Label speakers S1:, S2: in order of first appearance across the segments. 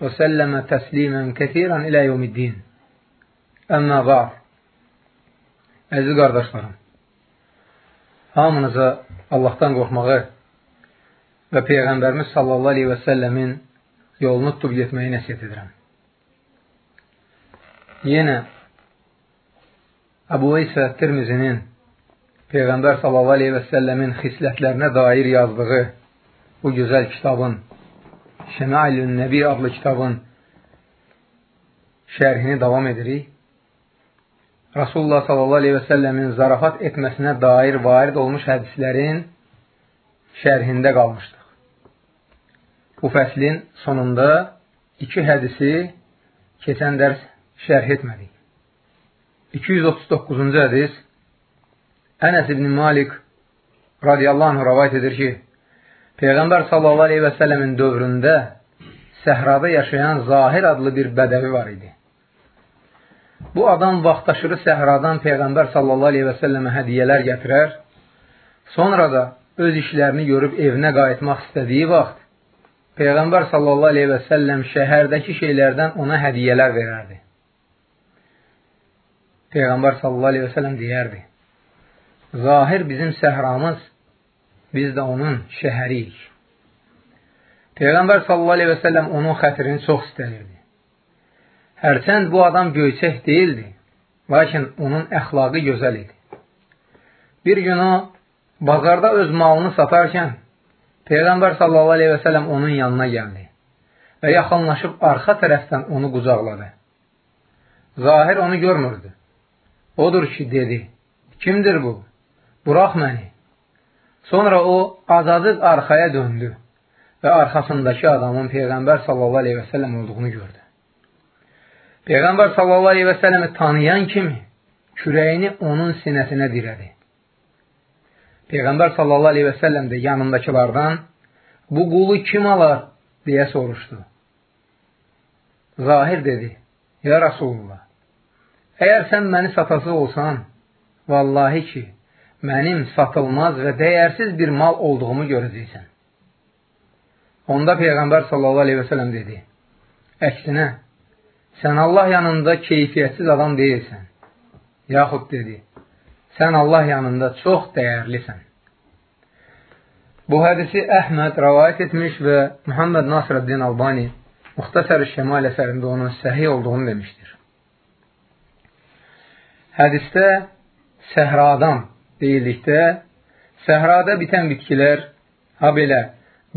S1: وسلم تسليما كثيرا إلى يوم الدين Əmmə qar Əziz qardaşlarım Hamınıza Allahdan qorxmağı və Peyğəmbərimiz sallallahu aleyhi və səlləmin yolunu tutub getməyi nəsiyyət edirəm. Yenə Əbu İsə Tirmizinin Peyğəmbər sallallahu aleyhi və səlləmin xislətlərinə dair yazdığı bu gözəl kitabın Şəmailün Nəbi adlı kitabın şərhini davam edirik. Rasulullah sallallahu aleyhi və səlləmin zarafat etməsinə dair varid olmuş hədislərin şərhində qalmışdıq. Bu fəslin sonunda iki hədisi keçən dərs şərh etmədik. 239-cu hədis Ənəs ibn Malik radiyallahu anh rəvayət edir ki, Peyğəmbər səlləmin dövründə səhrada yaşayan Zahir adlı bir bədəvi var idi. Bu adam vaxtaşırı səhradan Peyğəmbər sallallahu aleyhi və səlləmə hədiyyələr gətirər, sonra da öz işlərini görüb evinə qayıtmaq istədiyi vaxt, Peyğəmbər səlləm şəhərdəki şeylərdən ona hədiyyələr verərdi. Peyğəmbər səlləm deyərdi, Zahir bizim səhramız, biz də onun şəhəriyik. Peyğəmbər səlləm onun xətrini çox istəyirdi. Hərçənd bu adam göyçək deyildi, lakin onun əxlaqı gözəl idi. Bir gün o, bazarda öz malını satarkən, Peyğəmbər sələm onun yanına gəldi və yaxınlaşıb arxa tərəfdən onu qucaqladı. Zahir onu görmürdü. Odur ki, dedi, kimdir bu? Burax məni. Sonra o, azadıq arxaya döndü və arxasındakı adamın Peyğəmbər sallallahu aleyhi və sələm olduğunu gördü. Peyğəmbər sallallahu aleyhi və sələmi tanıyan kimi kürəyini onun sinəsinə dirədi. Peyğəmbər sallallahu aleyhi və səlləm də yanındakılardan bu qulu kim alar deyə soruşdu. Zahir dedi, Ya Rasulullah, əgər sən məni satası olsan, vallahi ki, mənim satılmaz və dəyərsiz bir mal olduğumu görəcəksən. Onda Peyğəmbər sallallahu aleyhi və səlləm dedi, əksinə, sən Allah yanında keyfiyyətsiz adam deyilsən. Yaxud dedi, sən Allah yanında çox dəyərlisən. Bu hədisi Əhməd rəvayət etmiş və Muhammed Nasrəddin Albani Muxtasər-i Şəmal əsərində onun səhiy olduğunu demişdir. Hədisdə səhradan deyildikdə, səhrada bitən bitkilər, ha belə,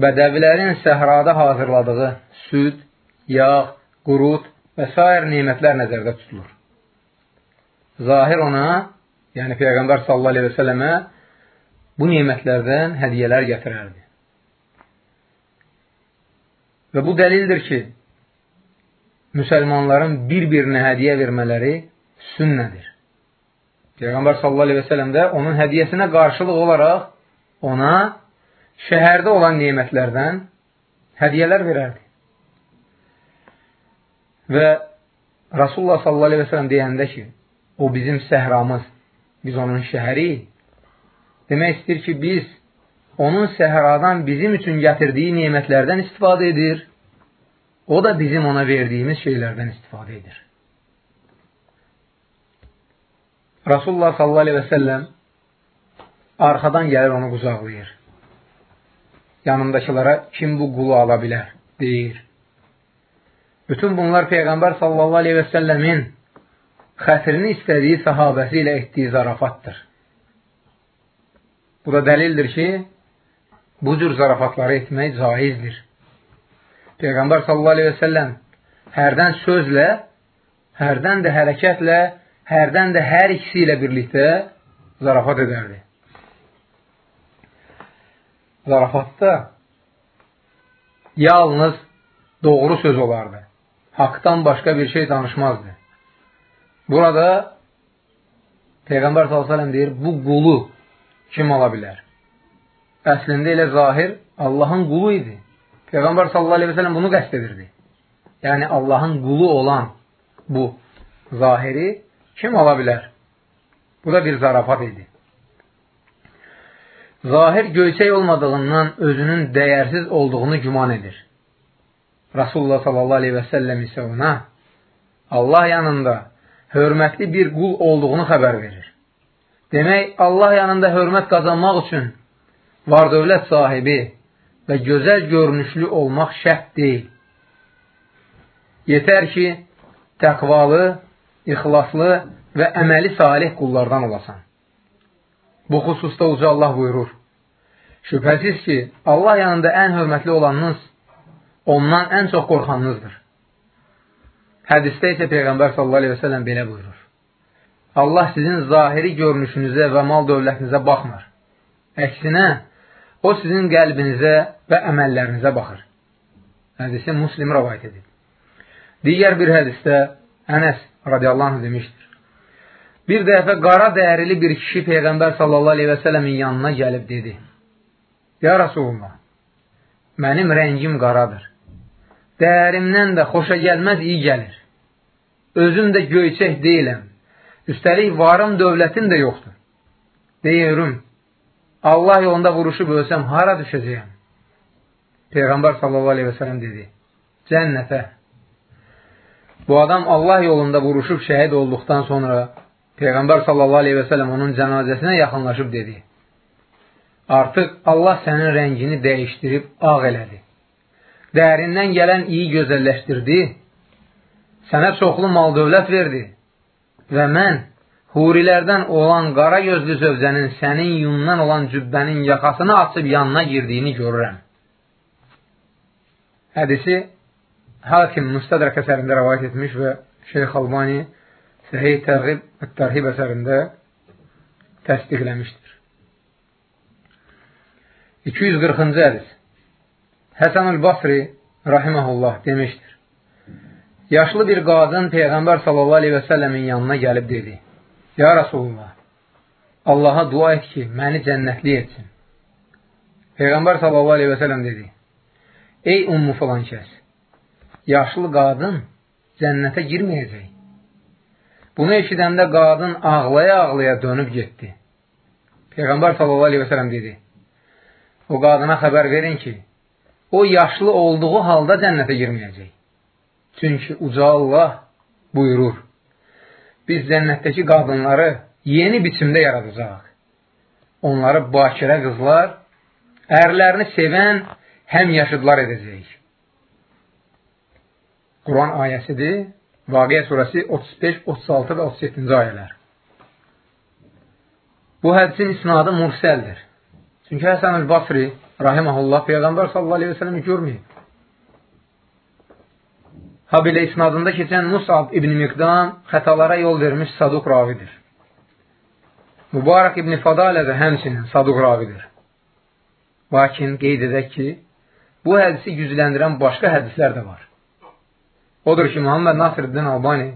S1: bədəvilərin səhrada hazırladığı süd, yağ, qurut və s. nemətlər nəzərdə tutulur. Zahir ona, yəni Peyğəmbər sallallahu aleyhi və sələmə bu nemətlərdən hədiyyələr gətirərdi. Və bu dəlildir ki, müsəlmanların bir-birinə hədiyyə vermələri sünnədir. Peyğəmbər sallallahu aleyhi və sələm də onun hədiyyəsinə qarşılıq olaraq ona şəhərdə olan nemətlərdən hədiyyələr verərdi. Və Rasulullah sallallahu aleyhi və sələm deyəndə ki, o bizim səhramız, biz onun şəhəri, demək istəyir ki, biz onun səhradan bizim üçün gətirdiyi nemətlərdən istifadə edir, o da bizim ona verdiyimiz şeylərdən istifadə edir. Rasulullah sallallahu aleyhi və səlləm arxadan gəlir onu qucaqlayır. Yanındakılara kim bu qulu ala bilər, deyir. Bütün bunlar Peyğəmbər sallallahu aleyhi və səlləmin xətrini istədiyi sahabəsi ilə etdiyi zarafatdır. Bu da dəlildir ki, bu cür zarafatları etmək caizdir. Peyğəmbər sallallahu aleyhi və səlləm hərdən sözlə, hərdən də hərəkətlə, hərdən də hər ikisi ilə birlikdə zarafat edərdi. Zarafatda yalnız doğru söz olardı haqdan başqa bir şey danışmazdı. Burada Peyğəmbər s.ə.v deyir, bu qulu kim ala bilər? Əslində elə zahir Allahın qulu idi. Peyğəmbər s.ə.v bunu qəst edirdi. Yəni, Allahın qulu olan bu zahiri kim ala bilər? Bu da bir zarafat idi. Zahir göyçək olmadığından özünün dəyərsiz olduğunu güman edir. Rasulullah sallallahu aleyhi və səlləm isə ona Allah yanında hörmətli bir qul olduğunu xəbər verir. Demək, Allah yanında hörmət qazanmaq üçün var dövlət sahibi və gözəl görünüşlü olmaq şərt deyil. Yetər ki, təqvalı, ixlaslı və əməli salih qullardan olasan. Bu xüsusda uca Allah buyurur. Şübhəsiz ki, Allah yanında ən hörmətli olanınız ondan ən çox qorxanınızdır. Hədisdə isə Peyğəmbər sələm belə buyurur. Allah sizin zahiri görünüşünüzə və mal dövlətinizə baxmır. Əksinə, o sizin qəlbinizə və əməllərinizə baxır. Hədisi Muslim rəvayət edir. Digər bir hədisdə Ənəs radiyallahu anh demişdir. Bir dəfə qara dərili bir kişi Peyğəmbər sallallahu aleyhi və sələmin yanına gəlib dedi. Ya Rasulullah, mənim rəngim qaradır. Dərimdən də xoşa gəlməz iyi gəlir. Özüm də göyçək deyiləm. Üstəlik varım dövlətim də yoxdur. Deyirim, Allah yolunda vuruşub ölsəm, hara düşəcəyəm? Peyğəmbər sallallahu aleyhi və sələm dedi, cənnətə. Bu adam Allah yolunda vuruşub şəhid olduqdan sonra Peyğəmbər sallallahu aleyhi və sələm onun cənazəsinə yaxınlaşıb dedi, artıq Allah sənin rəngini dəyişdirib ağ elədi dərindən gələn iyi gözəlləşdirdi, sənə çoxlu mal dövlət verdi və mən hurilərdən olan qara gözlü zövcənin sənin yundan olan cübbənin yaxasını açıb yanına girdiyini görürəm. Hədisi Hakim Müstədrək əsərində rəvayət etmiş və Şeyx Albani Səhih Tərhib, Tərhib əsərində təsdiqləmişdir. 240-cı hədis Həsən el-Basri rahiməhullah demişdir. Yaşlı bir qadın Peyğəmbər sallallahu aleyhi və səlləmin yanına gəlib dedi, Ya Rasulullah, Allaha dua et ki, məni cənnətli etsin. Peyğəmbər sallallahu aleyhi və səlləm dedi, Ey ummu filan kəs, yaşlı qadın cənnətə girməyəcək. Bunu eşidəndə qadın ağlaya-ağlaya dönüb getdi. Peyğəmbər səlləm dedi, o qadına xəbər verin ki, o yaşlı olduğu halda cənnətə girməyəcək. Çünki uca Allah buyurur, biz cənnətdəki qadınları yeni biçimdə yaradacaq. Onları bakirə qızlar, ərlərini sevən həm yaşıdlar edəcək. Quran ayəsidir, Vaqiyə surəsi 35, 36 və 37-ci ayələr. Bu hədisin isnadı mursəldir. Çünki Həsən el-Basri rahiməhullah Peyğəmbər sallallahu aleyhi və sələmi görməyib. Ha belə isnadında keçən Musab ibn Miqdan xətalara yol vermiş saduq ravidir. Mübarək ibn Fadalə də həmçinin saduq ravidir. Lakin qeyd edək ki, bu hədisi gücləndirən başqa hədislər də var. Odur ki, Muhammed Nasirəddin Albani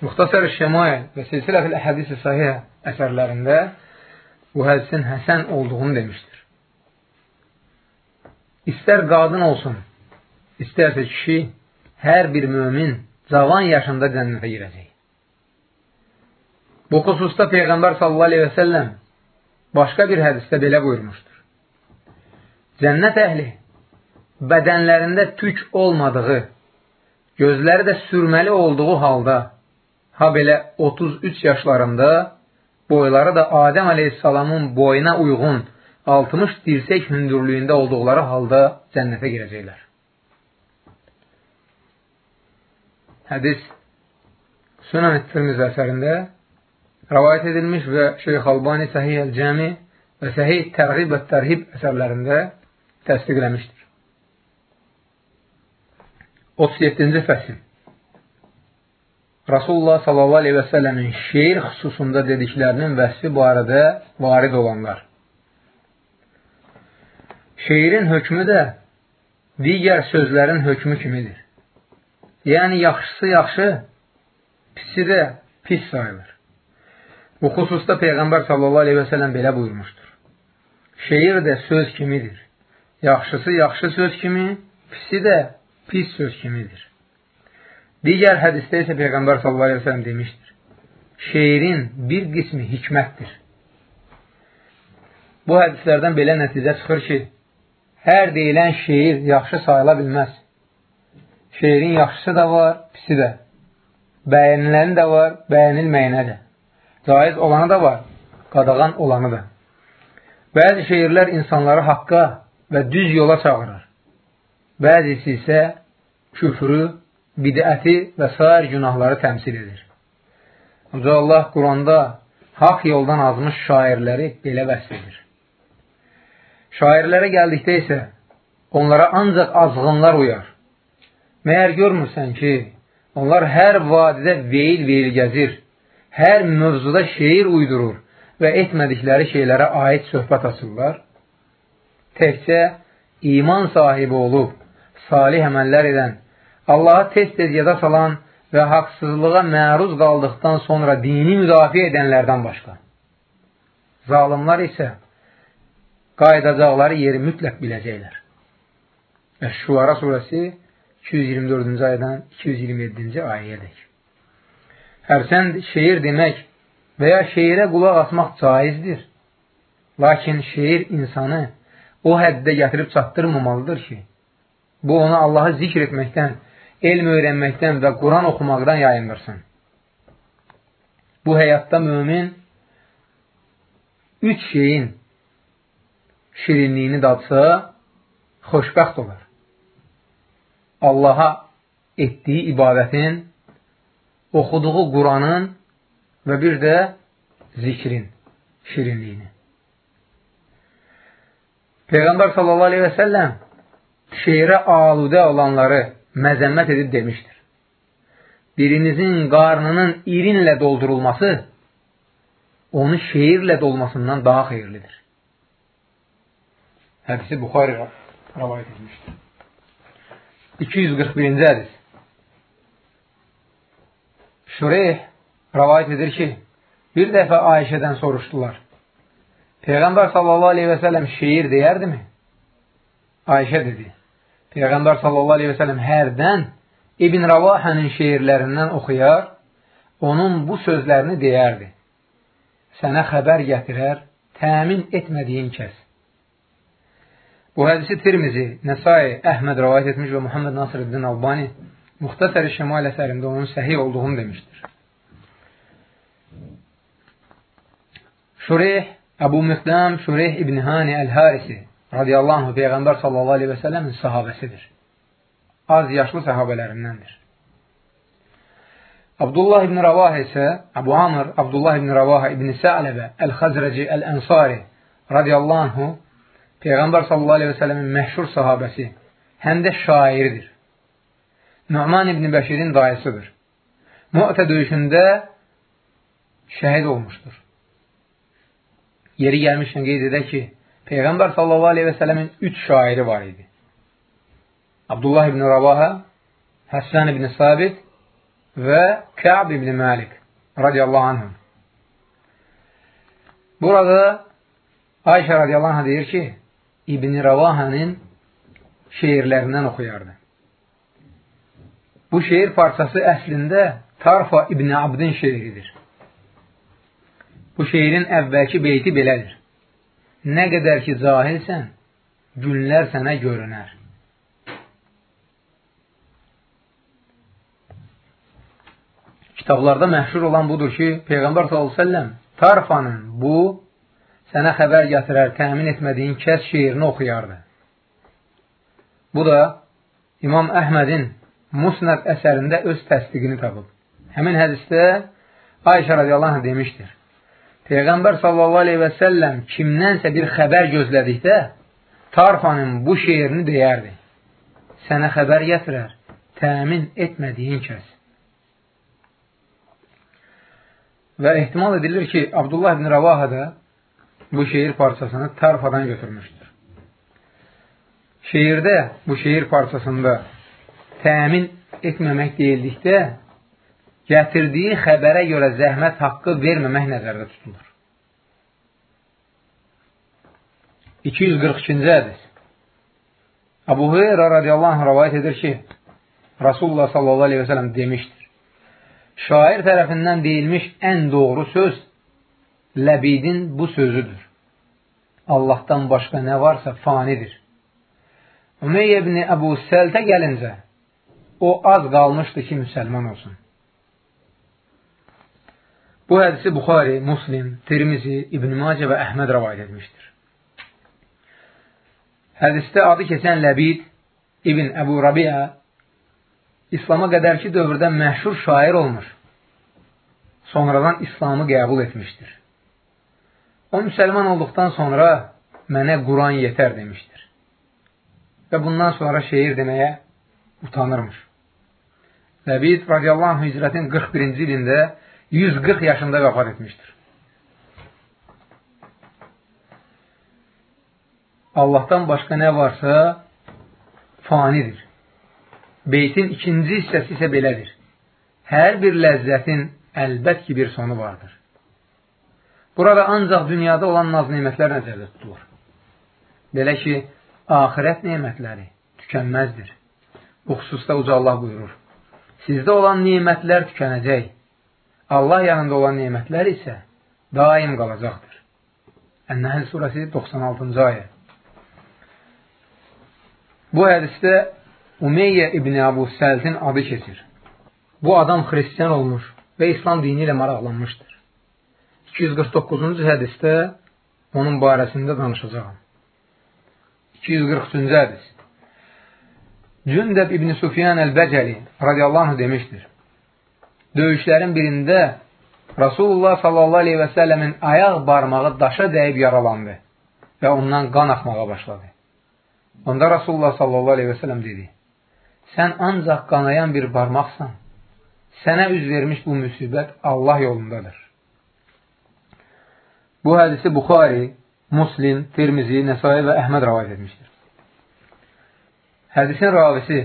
S1: Muxtasar-ı Şəmail və Silsilə-fil Hədisi Sahih əsərlərində bu hədisin həsən olduğunu demişdir istər qadın olsun, istərsə kişi, hər bir mömin cavan yaşında cənnətə girəcək. Bu xüsusda Peyğəmbər sallallahu aleyhi və səlləm başqa bir hədisdə belə buyurmuşdur. Cənnət əhli bədənlərində tük olmadığı, gözləri də sürməli olduğu halda, ha belə 33 yaşlarında, boyları da Adəm aleyhissalamın boyuna uyğun 60 dirsək hündürlüyündə olduqları halda cənnətə girəcəklər. Hədis Sunan Tirmiz əsərində rəvayət edilmiş və Şeyx Albani Səhih Əl-Cəmi və Səhih Tərğib və Tərhib əsərlərində təsdiqləmişdir. 37-ci fəsil Rasulullah səlləmin şeir xüsusunda dediklərinin vəsfi barədə varid olanlar Şeirin hökmü də digər sözlərin hökmü kimidir. Yəni, yaxşısı yaxşı, pisi də pis sayılır. Bu xüsusda Peyğəmbər sələm belə buyurmuşdur. Şeir də söz kimidir. Yaxşısı yaxşı söz kimi, pisi də pis söz kimidir. Digər hədisdə isə Peyğəmbər sallallahu aleyhi və sələm demişdir. Şeirin bir qismi hikmətdir. Bu hədislərdən belə nəticə çıxır ki, hər deyilən şeir yaxşı sayıla bilməz. Şeirin yaxşısı da var, pisi də. Bəyəniləni də var, bəyənilməyənə də. Caiz olanı da var, qadağan olanı da. Bəzi şeirlər insanları haqqa və düz yola çağırır. Bəzisi isə küfrü, bidəti və sair günahları təmsil edir. Uca Allah Quranda haqq yoldan azmış şairləri belə vəsb edir. Şairlərə gəldikdə isə onlara ancaq azğınlar uyar. Məyər görmürsən ki, onlar hər vadidə veyil-veyil gəzir hər mövzuda şeir uydurur və etmədikləri şeylərə aid söhbət açırlar, təkcə iman sahibi olub, salih əməllər edən, Allaha tez-tez yada salan və haqsızlığa məruz qaldıqdan sonra dini müdafiə edənlərdən başqa. Zalimlar isə qayıdacaqları yeri mütləq biləcəklər. Əş-Şuara surəsi 224-cü ayədən 227-ci ayəyədək. Hərçənd şeir demək və ya şeirə qulaq asmaq caizdir. Lakin şeir insanı o həddə gətirib çatdırmamalıdır ki, bu onu Allahı zikr etməkdən, elm öyrənməkdən və Quran oxumaqdan yayındırsın. Bu həyatda mömin üç şeyin şirinliyini dadsa, xoşbəxt olar. Allaha etdiyi ibadətin oxuduğu Quranın və bir də zikrin şirinliyini. Peyğəmbər sallallahu aleyhi və səlləm şeirə aludə olanları məzəmmət edib demişdir. Birinizin qarnının irinlə doldurulması onu şeirlə dolmasından daha xeyirlidir. Hədisi Buxari rəvayət etmişdir. 241-ci hədis Şureyh rəvayət edir ki, bir dəfə Ayşədən soruşdular. Peyğəmbər sallallahu aleyhi və sələm şeir deyərdimi? Ayşə dedi. Peyğəmbər sallallahu aleyhi və sələm hərdən İbn Ravahənin şeirlərindən oxuyar, onun bu sözlərini deyərdi. Sənə xəbər gətirər, təmin etmədiyin kəs. Bu hədisi Tirmizi, Nəsai, Əhməd rəvayət etmiş və Muhammed Nasırıddin Albani Muxtasər-i Şəmal əsərində onun səhi olduğunu demişdir. Şureyh, Əbu Müqdəm, Şureyh İbn Hani Əl-Harisi radiyallahu anh, Peyğəmbər sallallahu aleyhi və sələmin sahabəsidir. Az yaşlı sahabələrindəndir. Abdullah ibn Ravah isə Əbu Amr, Abdullah ibn Ravah ibn Sə'ləbə Əl-Xəzrəci Əl-Ənsari radiyallahu anhu Peyğəmbər sallallahu aleyhi və sələmin məşhur sahabəsi, həm də şairidir. Nu'man ibn Bəşirin dayısıdır. Mu'tə döyüşündə şəhid olmuşdur. Yeri gəlmişkən qeyd edək ki, Peyğəmbər sallallahu aleyhi və sələmin üç şairi var idi. Abdullah ibn Ravaha, Həssən ibn Sabit və Kəb ibn Malik radiyallahu anhüm. Burada Ayşə radiyallahu anh deyir ki, İbn Ravahanın şeirlərindən oxuyardı. Bu şeir parçası əslində Tarfa İbn Abdin şeiridir. Bu şeirin əvvəlki beyti belədir. Nə qədər ki cahilsən, günlər sənə görünər. Kitablarda məşhur olan budur ki, Peyğəmbər s.ə.v Tarfanın bu, sənə xəbər gətirər, təmin etmədiyin kəs şeirini oxuyardı. Bu da İmam Əhmədin Musnad əsərində öz təsdiqini tapıb. Həmin hədisdə Ayşə radiyallahu anh demişdir. Peyğəmbər səlləm kimdənsə bir xəbər gözlədikdə Tarfanın bu şeirini deyərdi. Sənə xəbər gətirər, təmin etmədiyin kəs. Və ehtimal edilir ki, Abdullah ibn Ravaha da bu şeir parçasını Tarfadan götürmüşdür. Şeirdə, bu şeir parçasında təmin etməmək deyildikdə, gətirdiyi xəbərə görə zəhmət haqqı verməmək nəzərdə tutulur. 242-ci hədis Abu Hüreyrə radiyallahu anh rəvayət edir ki, Rasulullah sallallahu aleyhi və sələm demişdir. Şair tərəfindən deyilmiş ən doğru söz Ləbidin bu sözüdür. Allahdan başqa nə varsa fanidir. Ümeyyə ibn Əbu Səltə gəlincə, o az qalmışdı ki, müsəlman olsun. Bu hədisi Buxari, Muslim, Tirmizi, İbn Macə və Əhməd rəvayət etmişdir. Hədisdə adı keçən Ləbid İbn Əbu Rabia İslama qədərki dövrdə məşhur şair olmuş. Sonradan İslamı qəbul etmişdir. O müsəlman olduqdan sonra mənə Quran yetər demişdir. Və bundan sonra şeir deməyə utanırmış. Ləbid radiyallahu anh hicrətin 41-ci ilində 140 yaşında vəfat etmişdir. Allahdan başqa nə varsa fanidir. Beytin ikinci hissəsi isə belədir. Hər bir ləzzətin əlbət ki, bir sonu vardır. Burada ancaq dünyada olan naz nemətlər nəzərdə tutulur. Belə ki, ahirət nemətləri tükənməzdir. Bu xüsusda uca Allah buyurur. Sizdə olan nemətlər tükənəcək. Allah yanında olan nemətlər isə daim qalacaqdır. Ən-Nəhl surəsi 96-cı ayə. Bu hədisdə Umeyyə ibn Əbu Səltin adı keçir. Bu adam xristiyan olmuş və İslam dini ilə maraqlanmışdır. 249-cu hədisdə onun barəsində danışacağım. 243-cü hədis. Cündəb ibn Sufyan əl-Bəcəli radiyallahu demişdir döyüşlərin birində Rasulullah sallallahu aleyhi və səlləmin ayaq barmağı daşa dəyib yaralandı və ondan qan axmağa başladı. Onda Rasulullah sallallahu aleyhi və səlləm dedi, sən ancaq qanayan bir barmaqsan, sənə üz vermiş bu müsibət Allah yolundadır. Bu hədisi Buxari, Muslim, Tirmizi, Nəsai və Əhməd rəvayət etmişdir. Hədisin ravisi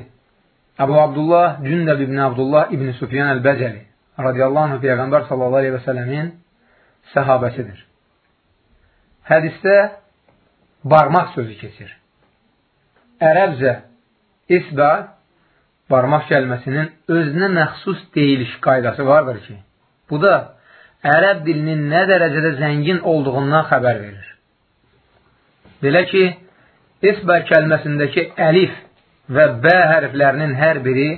S1: Əbu Abdullah Cündəb ibn Abdullah ibn Sufyan əl-Bəcəli radiyallahu anh Peyğəmbər sallallahu aleyhi və sələmin səhabəsidir. Hədisdə barmaq sözü keçir. Ərəbcə isbə barmaq kəlməsinin özünə məxsus deyiliş qaydası vardır ki, bu da ərəb dilinin nə dərəcədə zəngin olduğundan xəbər verir. Belə ki, isbər kəlməsindəki əlif və B hərflərinin hər biri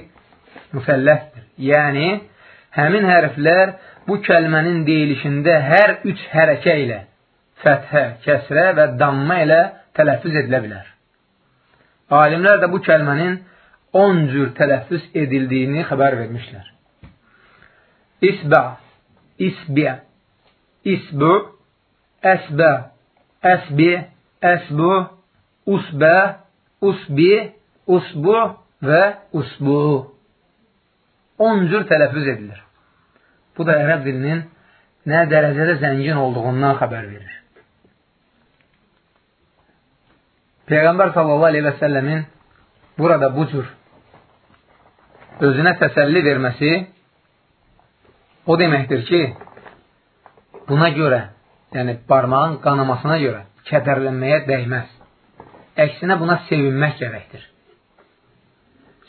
S1: müsəlləfdir. Yəni, həmin hərflər bu kəlmənin deyilişində hər üç hərəkə ilə fəthə, kəsrə və damma ilə tələffüz edilə bilər. Alimlər də bu kəlmənin 10 cür tələffüz edildiyini xəbər vermişlər. İsbə, isbiyə, isbu, əsbə, əsbi, əsbu, usbə, usbi, usbu və usbu. 10 cür tələffüz edilir. Bu da ərəb dilinin nə dərəcədə zəngin olduğundan xəbər verir. Peyğəmbər sallallahu aleyhi və səlləmin burada bu cür özünə təsəlli verməsi o deməkdir ki, buna görə, yəni barmağın qanamasına görə kədərlənməyə dəyməz. Əksinə buna sevinmək gərəkdir.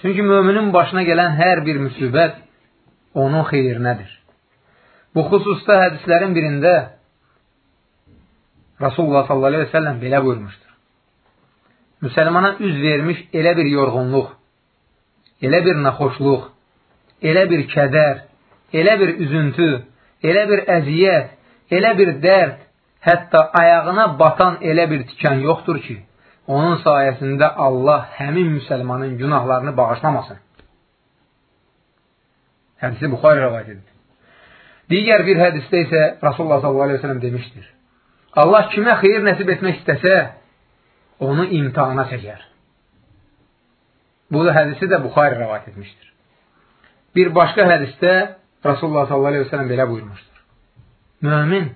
S1: Çünki müminin başına gələn hər bir müsibət onun xeyrinədir. Bu xüsusda hədislərin birində Rasulullah sallallahu aleyhi ve sellem belə buyurmuşdur. Müsəlmana üz vermiş elə bir yorğunluq, elə bir naxoşluq, elə bir kədər, elə bir üzüntü, elə bir əziyyət, elə bir dərd, hətta ayağına batan elə bir tikan yoxdur ki, onun sayəsində Allah həmin müsəlmanın günahlarını bağışlamasın. Hədisi Buxari rəvayət edir. Digər bir hədisdə isə Rasulullah s.a.v. demişdir. Allah kimə xeyir nəsib etmək istəsə, onu imtihana çəkər. Bu da hədisi də Buxari rəvayət etmişdir. Bir başqa hədisdə Rasulullah s.a.v. belə buyurmuşdur. Mömin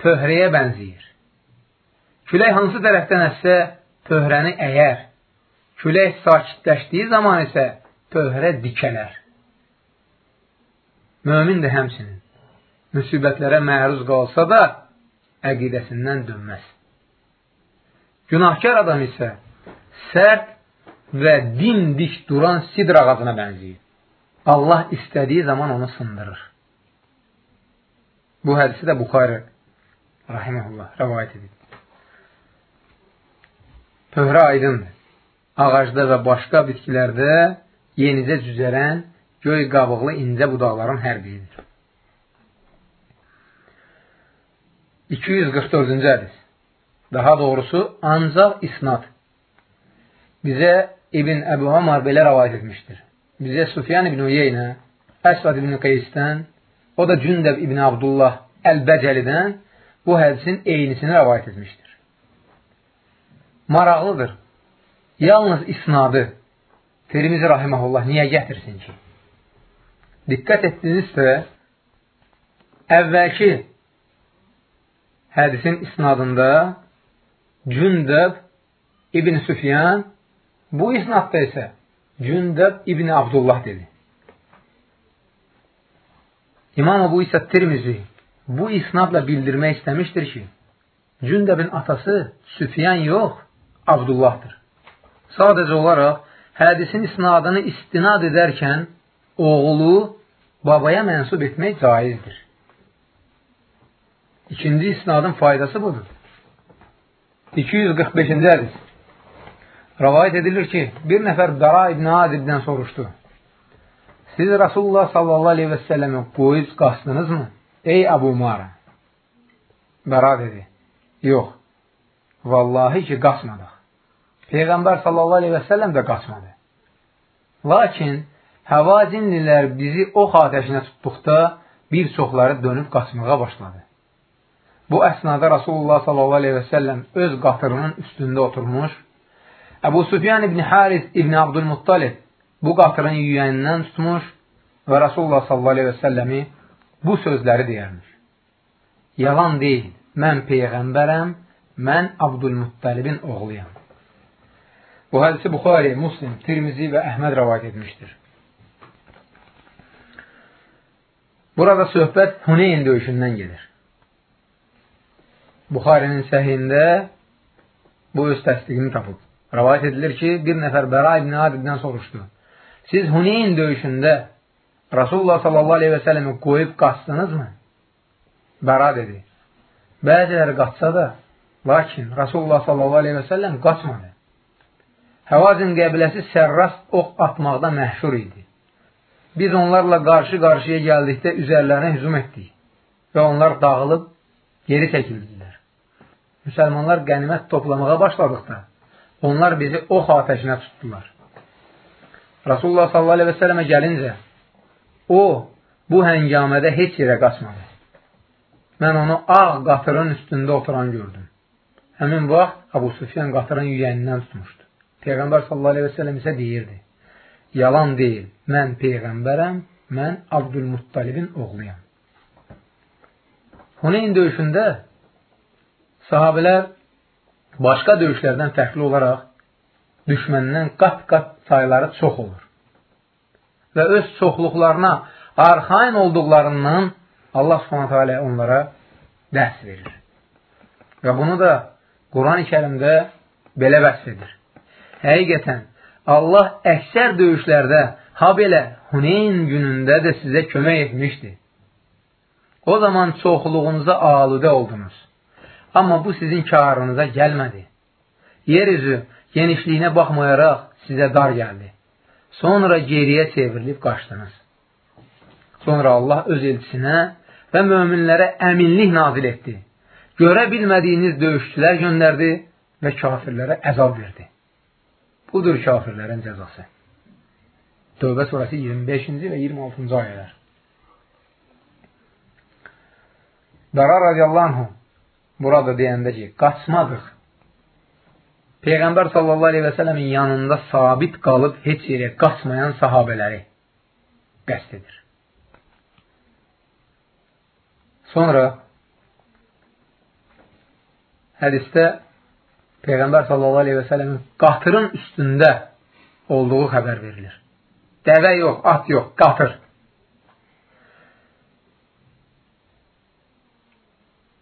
S1: pöhrəyə bənziyir. Külək hansı tərəfdən əssə, pöhrəni əyər. Külək sakitləşdiyi zaman isə pöhrə dikələr. Mömin də həmsinin müsibətlərə məruz qalsa da əqidəsindən dönməz. Günahkar adam isə sərt və dimdik duran sidr ağacına bənziyir. Allah istədiyi zaman onu sındırır. Bu hədisi də Buxarı rahiməhullah rəvayət edib. Pöhrə aydındır. Ağacda və başqa bitkilərdə yenicə cüzərən göy qabıqlı incə budaqların hər biridir. 244-cü hədis. Daha doğrusu, ancaq isnad. Bizə İbn Əbu Amar belə rəvayət etmişdir. Bizə Sufyan ibn Uyeynə, Əsvad ibn Qeysdən, o da Cündəb ibn Abdullah Əl-Bəcəlidən bu hədisin eynisini rəvayət etmişdir. Maraqlıdır. Yalnız isnadı Tirmizi rahiməhullah niyə gətirsin ki? Diqqət etdinizsə, əvvəlki hədisin isnadında Cündəb İbn Süfyan, bu isnadda isə Cündəb İbn Abdullah dedi. İmam Əbu İsa Tirmizi bu isnadla bildirmək istəmişdir ki, Cündəbin atası Süfyan yox, Abdullahdır. Sadəcə olaraq hədisin isnadını istinad edərkən oğlu babaya mənsub etmək caizdir. İkinci isnadın faydası budur. 245-ci hədis. Rəvayət edilir ki, bir nəfər Dara ibn Adibdən soruşdu. Siz Rasulullah sallallahu aleyhi və səlləmi qoyub qastınızmı? Ey Abu Mara. Bəra dedi. Yox. Vallahi ki, qasmadıq. Peyğəmbər sallallahu aleyhi və səlləm də qaçmadı. Lakin həvazinlilər bizi ox atəşinə tutduqda bir çoxları dönüb qaçmağa başladı. Bu əsnada Rasulullah sallallahu aleyhi və səlləm öz qatırının üstündə oturmuş, Əbu Sufyan ibn Haris ibn Abdülmuttalib bu qatırın yüyənindən tutmuş və Rasulullah sallallahu aleyhi və səlləmi bu sözləri deyərmiş. Yalan deyil, mən Peyğəmbərəm, mən Abdülmuttalibin oğluyam. Bu hədisi Buxari, Muslim, Tirmizi və Əhməd rəvayət etmişdir. Burada söhbət Huneyn döyüşündən gedir. Buxarinin səhiyində bu öz təsdiqini tapıb. Rəvayət edilir ki, bir nəfər Bəra ibn Adibdən soruşdu. Siz Huneyn döyüşündə Rasulullah sallallahu aleyhi və sələmi qoyub qaçdınızmı? Bəra dedi. Bəziləri qaçsa da, lakin Rasulullah sallallahu aleyhi və səlləm qaçmadı. Həvazin qəbiləsi sərrast ox atmaqda məhşur idi. Biz onlarla qarşı-qarşıya gəldikdə üzərlərinə hücum etdik və onlar dağılıb geri çəkildilər. Müsəlmanlar qənimət toplamağa başladıqda onlar bizi ox atəşinə tutdular. Rasulullah sallallahu aleyhi və sələmə gəlincə o bu həngamədə heç yerə qaçmadı. Mən onu ağ qatırın üstündə oturan gördüm. Həmin vaxt Abu Sufyan qatırın yüyənindən tutmuşdu. Peyğəmbər sallallahu aleyhi və səlləm isə deyirdi, yalan deyil, mən Peyğəmbərəm, mən Abdülmuttalibin oğluyam. Huneyn döyüşündə sahabələr başqa döyüşlərdən fərqli olaraq düşməndən qat-qat sayları çox olur. Və öz çoxluqlarına arxain olduqlarından Allah subhanətə alə onlara dərs verir. Və bunu da Quran-ı kərimdə belə vəsf edir. Həqiqətən, Allah əksər döyüşlərdə, ha belə Huneyn günündə də sizə kömək etmişdi. O zaman çoxluğunuza aludə oldunuz. Amma bu sizin karınıza gəlmədi. Yer üzü genişliyinə baxmayaraq sizə dar gəldi. Sonra geriyə çevrilib qaçdınız. Sonra Allah öz elçisinə və möminlərə əminlik nazil etdi. Görə bilmədiyiniz döyüşçülər göndərdi və kafirlərə əzab verdi. Budur kafirlərin cəzası. Tövbə surəsi 25-ci və 26-cı ayələr. Dara radiyallahu anh burada deyəndə ki, qaçmadıq. Peyğəmbər sallallahu aleyhi və sələmin yanında sabit qalıb heç yerə qaçmayan sahabələri qəst edir. Sonra hədistə Peyğəmbər sallallahu aleyhi və sələmin qatırın üstündə olduğu xəbər verilir. Dəvə yox, at yox, qatır.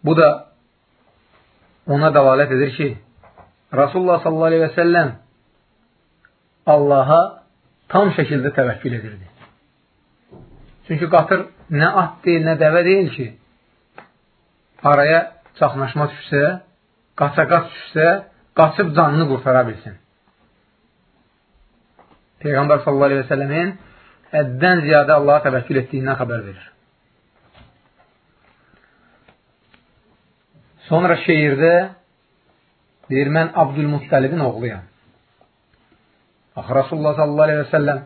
S1: Bu da ona dəlalət edir ki, Rasulullah sallallahu aleyhi və səlləm Allaha tam şəkildə təvəkkül edirdi. Çünki qatır nə at deyil, nə dəvə deyil ki, araya çaxnaşma düşsə, qaça-qaç düşsə, qaçıb canını qurtara bilsin. Peyğəmbər sallallahu aleyhi və səlləmin həddən ziyadə Allaha təvəkkül etdiyindən xəbər verir. Sonra şeirdə deyir, mən Abdülmuttəlibin oğluyam. Axı Rasulullah sallallahu aleyhi və səlləm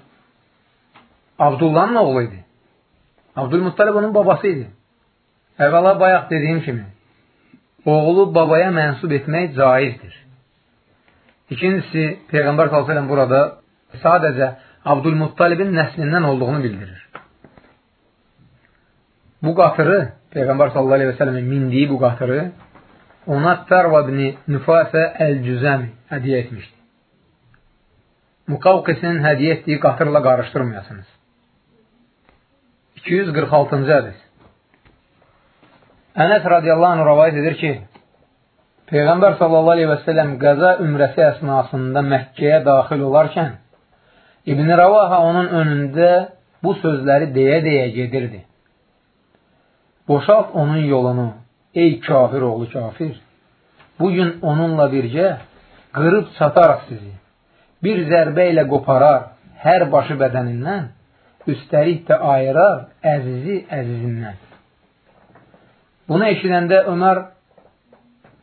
S1: Abdullahın oğlu idi. Abdülmuttalib onun babası idi. Əvvəla bayaq dediyim kimi, oğlu babaya mənsub etmək caizdir. İkincisi, Peyğəmbər s.ə.v burada sadəcə Abdülmuttalibin nəslindən olduğunu bildirir. Bu qatırı, Peyğəmbər s.ə.v mindiyi bu qatırı ona Tərva ibn Nüfasə Əl-Cüzəmi hədiyə etmişdi. Muqavqisin hədiyə etdiyi qatırla qarışdırmayasınız. 246-cı hədis Ənəs radiyallahu anh rəvayət edir ki, Peyğəmbər sallallahu aleyhi və səlləm qəza ümrəsi əsnasında Məkkəyə daxil olarkən, İbn Rəvaha onun önündə bu sözləri deyə-deyə gedirdi. Boşalt onun yolunu, ey kafir oğlu kafir, bugün onunla bircə qırıb çataraq sizi bir zərbə ilə qoparar hər başı bədənindən, üstəlik də ayırar əzizi əzizindən. Bunu eşidəndə Ömər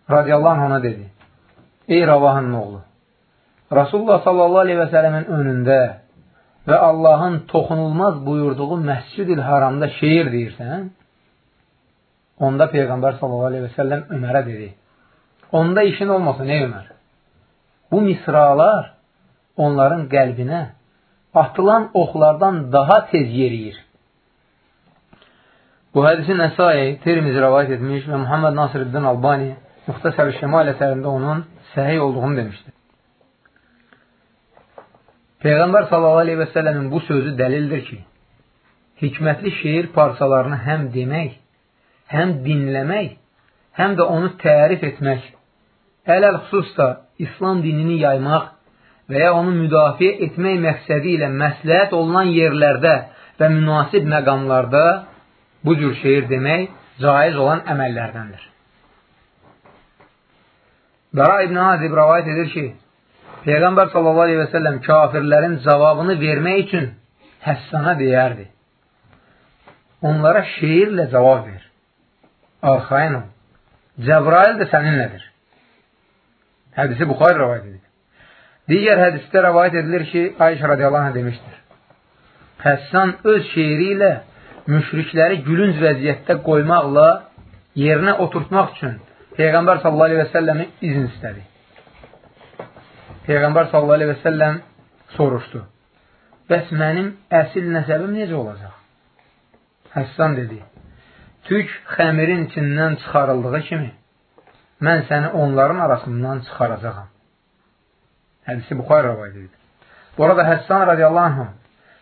S1: radiyallahu anh ona dedi, Ey Ravahanın oğlu, Rasulullah sallallahu aleyhi və sələmin önündə və Allahın toxunulmaz buyurduğu məscid-ül haramda şeir deyirsən, onda Peyğəmbər sallallahu aleyhi və səlləm Ömərə dedi, onda işin olmasın, ey Ömər, bu misralar onların qəlbinə atılan oxlardan daha tez yeriyir. Bu hədisi Nəsai, Tirmizi rəvayət etmiş və Muhammed Nasirüddin Albani Muxtasar-ı Şemal əsərində onun səhiy olduğunu demişdir. Peyğəmbər s.a.v-in bu sözü dəlildir ki, hikmətli şeir parçalarını həm demək, həm dinləmək, həm də onu tərif etmək, ələl xüsusda İslam dinini yaymaq və ya onu müdafiə etmək məqsədi ilə məsləhət olunan yerlərdə və münasib məqamlarda bu cür şeir demək caiz olan əməllərdəndir. Bəra İbn Azib rəvayət edir ki, Peyğəmbər sallallahu aleyhi və səlləm kafirlərin cavabını vermək üçün Həssana deyərdi. Onlara şeirlə cavab ver. Arxain ol. Cəbrail də səninlədir. Hədisi Buxar rəvayət edir. Digər hədisdə rəvayət edilir ki, Ayşə radiyallahu anh demişdir. Həssan öz şeiri ilə müşrikləri gülünc vəziyyətdə qoymaqla yerinə oturtmaq üçün Peyğəmbər sallallahu aleyhi və səlləmi izin istədi. Peyğəmbər sallallahu aleyhi və səlləm soruşdu. Bəs mənim əsil nəsəbim necə olacaq? Həssan dedi. Tük xəmirin içindən çıxarıldığı kimi mən səni onların arasından çıxaracaqam. Hədisi Buxar rəvayət edir. Burada Həssan radiyallahu anh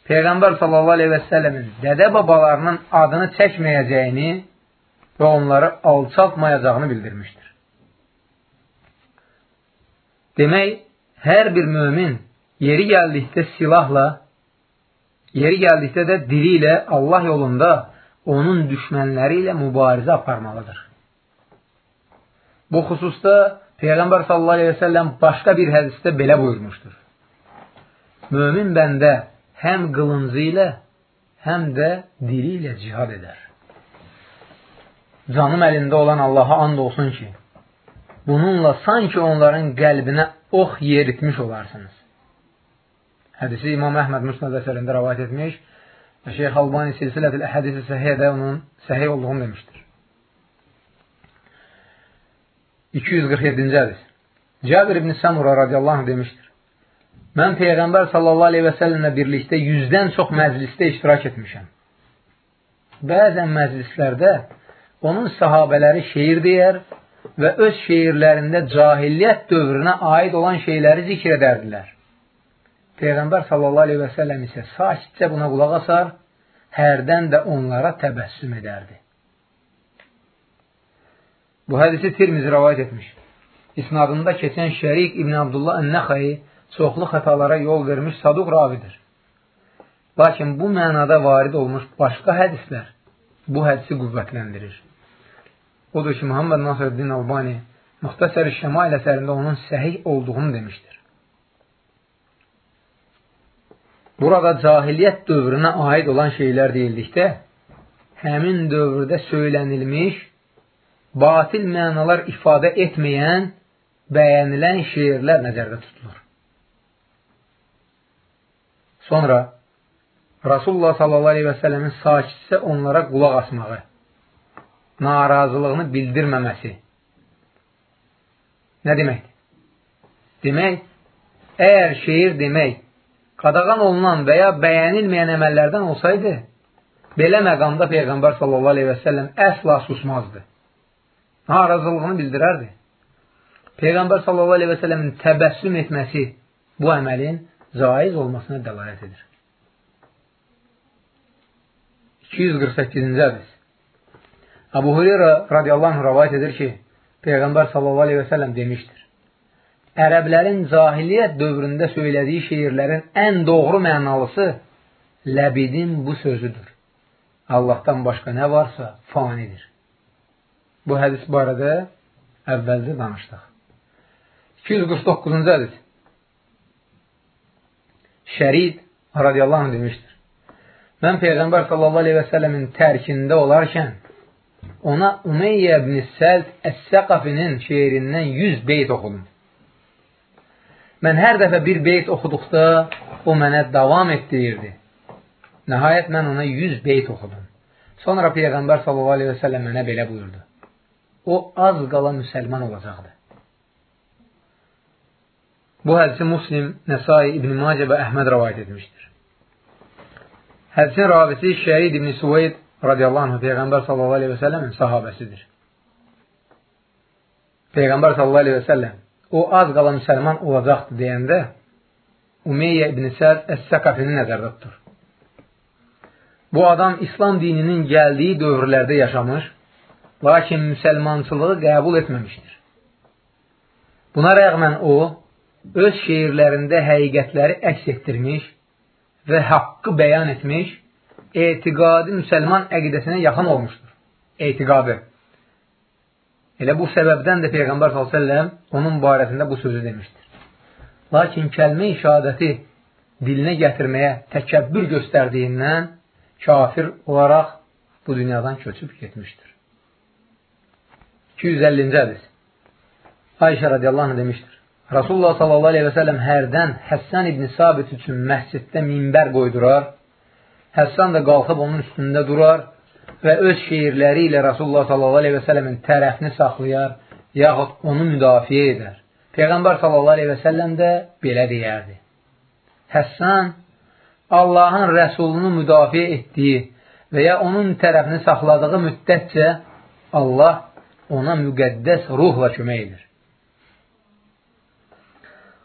S1: Peyğəmbər səlləmin dədə babalarının adını çəkməyəcəyini və onları alçaltmayacağını bildirmişdir. Demək, hər bir mömin yeri gəldikdə silahla, yeri gəldikdə də dili ilə Allah yolunda onun düşmənləri ilə mübarizə aparmalıdır. Bu xüsusda Peyğəmbər sallallahu əleyhi və səlləm başqa bir hədisdə belə buyurmuşdur. Mömin bəndə həm qılıncı ilə, həm də dili ilə cihad edər. Canım əlində olan Allaha and olsun ki, bununla sanki onların qəlbinə ox yeritmiş olarsınız. Hədisi İmam Əhməd Müsnəd əsərində rəvayət etmiş və Şeyx Albani silsilət-ül əhədisi səhiyədə onun səhiyyə olduğunu demişdir. 247-ci hədis. Cabir ibn Samura radiyallahu anh demişdir. Mən Peyğəmbər sallallahu aleyhi və səlləmlə birlikdə yüzdən çox məclisdə iştirak etmişəm. Bəzən məclislərdə onun sahabələri şeir deyər və öz şeirlərində cahiliyyət dövrünə aid olan şeyləri zikr edərdilər. Peyğəmbər sallallahu aleyhi və səlləm isə sakitcə buna qulaq asar, hərdən də onlara təbəssüm edərdi. Bu hədisi Tirmizi rəvayət etmiş. İsnadında keçən Şərik İbn Abdullah Ən-Nəxəyi çoxlu xətalara yol vermiş saduq ravidir. Lakin bu mənada varid olmuş başqa hədislər bu hədisi qüvvətləndirir. Odur ki, Muhammed Nasreddin Albani Muxtasər-i Şəmail əsərində onun səhih olduğunu demişdir. Burada cahiliyyət dövrünə aid olan şeylər deyildikdə, həmin dövrdə söylənilmiş, batil mənalar ifadə etməyən, bəyənilən şeirlər nəzərdə tutulur. Sonra Rasulullah sələmin sakitsə onlara qulaq asmağı, narazılığını bildirməməsi. Nə deməkdir? Demək, əgər şeir demək, qadağan olunan və ya bəyənilməyən əməllərdən olsaydı, belə məqamda Peyğəmbər səlləm əsla susmazdı. Narazılığını bildirərdi. Peyğəmbər səlləmin təbəssüm etməsi bu əməlin caiz olmasına dəlalət edir. 248-ci hədis Abu Hureyra radiyallahu anh rəvayət edir ki, Peyğəmbər sallallahu aleyhi və səlləm demişdir. Ərəblərin cahiliyyət dövründə söylədiyi şeirlərin ən doğru mənalısı Ləbidin bu sözüdür. Allahdan başqa nə varsa fanidir. Bu hədis barədə əvvəldə danışdıq. 249-cu hədis Şərid radiyallahu anh demişdir. Mən Peyğəmbər sallallahu aleyhi və səlləmin tərkində olarkən ona Umeyyə ibn Səld Əs-Səqafinin şeirindən 100 beyt oxudum. Mən hər dəfə bir beyt oxuduqda o mənə davam et deyirdi. Nəhayət mən ona 100 beyt oxudum. Sonra Peyğəmbər sallallahu aleyhi və səlləm mənə belə buyurdu. O az qala müsəlman olacaqdı. Bu hədisi Muslim, Nəsai, İbn Macə və Əhməd rəvayət etmişdir. Hədisin ravisi Şərid İbn Suveyd radiyallahu anh Peyğəmbər sallallahu aleyhi və səlləmin sahabəsidir. Peyğəmbər sallallahu aleyhi və səlləm o az qala müsəlman olacaqdır deyəndə Umeyyə ibn Səd Əs-Səqafini nəzərdə tutur. Bu adam İslam dininin gəldiyi dövrlərdə yaşamış, lakin müsəlmançılığı qəbul etməmişdir. Buna rəğmən o, öz şeirlərində həqiqətləri əks etdirmiş və haqqı bəyan etmiş, etiqadi müsəlman əqidəsinə yaxın olmuşdur. Etiqadı. Elə bu səbəbdən də Peyğəmbər s.ə.v onun barəsində bu sözü demişdir. Lakin kəlmə-i şəhadəti dilinə gətirməyə təkəbbür göstərdiyindən kafir olaraq bu dünyadan köçüb getmişdir. 250-ci hədis Ayşə radiyallahu anh demişdir. Rasulullah sələm hərdən Həssan ibn Sabit üçün məsciddə minbər qoydurar. Həssan da qalxıb onun üstündə durar və öz şeirləri ilə Rasulullah sələmin tərəfini saxlayar, yaxud onu müdafiə edər. Peyğəmbər səlləm də belə deyərdi. Həssan Allahın rəsulunu müdafiə etdiyi və ya onun tərəfini saxladığı müddətcə Allah ona müqəddəs ruhla kömək edir.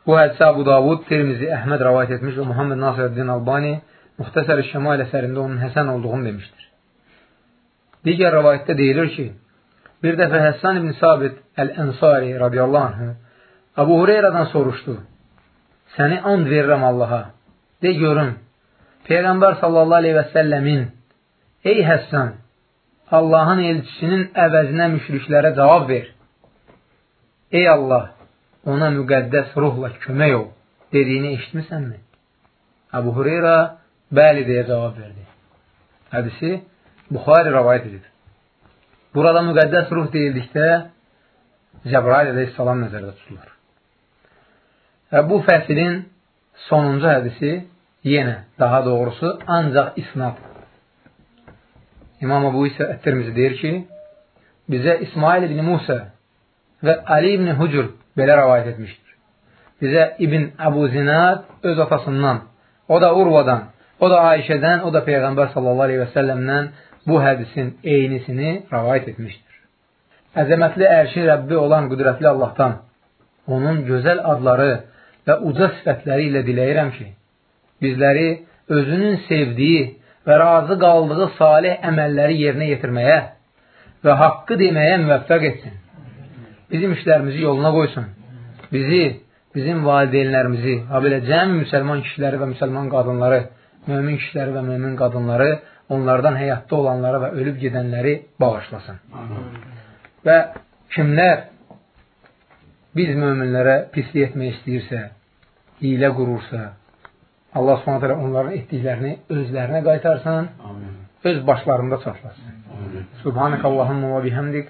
S1: Bu hədisə Abu Davud, Tirmizi, Əhməd rəvayət etmiş və Muhammed Nasirəddin Albani Muxtəsər-i Şəmal əsərində onun Həsən olduğunu demişdir. Digər rəvayətdə deyilir ki, bir dəfə Həssan ibn Sabit Əl-Ənsari radiyallahu anh Abu Hureyradan soruşdu, səni and verirəm Allaha, de görüm, Peyğəmbər sallallahu aleyhi və səlləmin, ey Həssan, Allahın elçisinin əvəzinə müşriklərə cavab ver. Ey Allah, ona müqəddəs ruhla kömək ol, dediyini eşitmisənmi? Abu Hureyra, bəli deyə cavab verdi. Hədisi Buxari rəvayət edir. Burada müqəddəs ruh deyildikdə Cəbrail əleyhissalam nəzərdə tutulur. Və bu fəsilin sonuncu hədisi yenə, daha doğrusu, ancaq isnad. İmam Abu isə Ət-Tirmizi deyir ki, bizə İsmail ibn Musa və Ali ibn Hucur belə rəvayət etmişdir. Bizə İbn Əbu Zinad öz atasından, o da Urvadan, o da Ayşədən, o da Peyğəmbər sallallahu aleyhi və səlləmdən bu hədisin eynisini rəvayət etmişdir. Əzəmətli ərşin Rəbbi olan qüdrətli Allahdan, onun gözəl adları və uca sifətləri ilə diləyirəm ki, bizləri özünün sevdiyi və razı qaldığı salih əməlləri yerinə yetirməyə və haqqı deməyə müvəffəq etsin. Bizim işlərimizi yoluna qoysun. Bizi, bizim valideynlərimizi, ha belə cəmi müsəlman kişiləri və müsəlman qadınları, mömin kişiləri və mömin qadınları, onlardan həyatda olanları və ölüb gedənləri bağışlasın. Və kimlər biz möminlərə pislik etmək istəyirsə, hilə qurursa, Allah subhanət hələ onların etdiklərini özlərinə qaytarsın, Amin. öz başlarında çatlasın. Subhanək Allahumma və bihəmdik,